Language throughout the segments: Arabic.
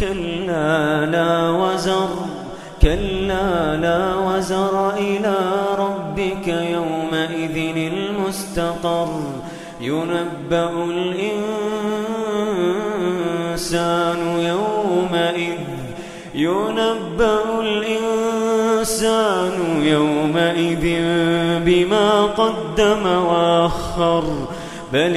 كلا لا وزر كلا لا وزر إلى ربك يومئذ المستقر. ينبأ الإنسان يومئذ ينبأ الإنسان يومئذ بما قدم وأخر. بل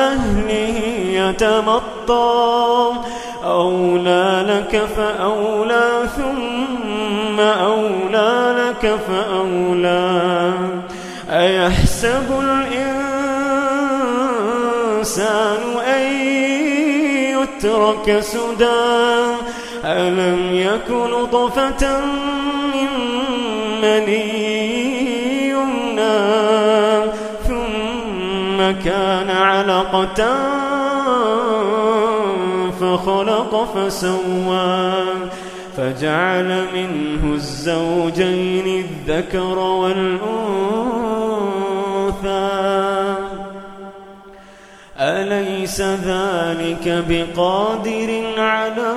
يتمطى أولى لك فأولى ثم أولى لك فأولى. أيحسب الإنسان أن يترك سدى؟ ألم يكن طفة من مني يمنى؟ ثم كان علقة فخلق فسوى فجعل منه الزوجين الذكر والأنثى. أليس ذلك بقادر على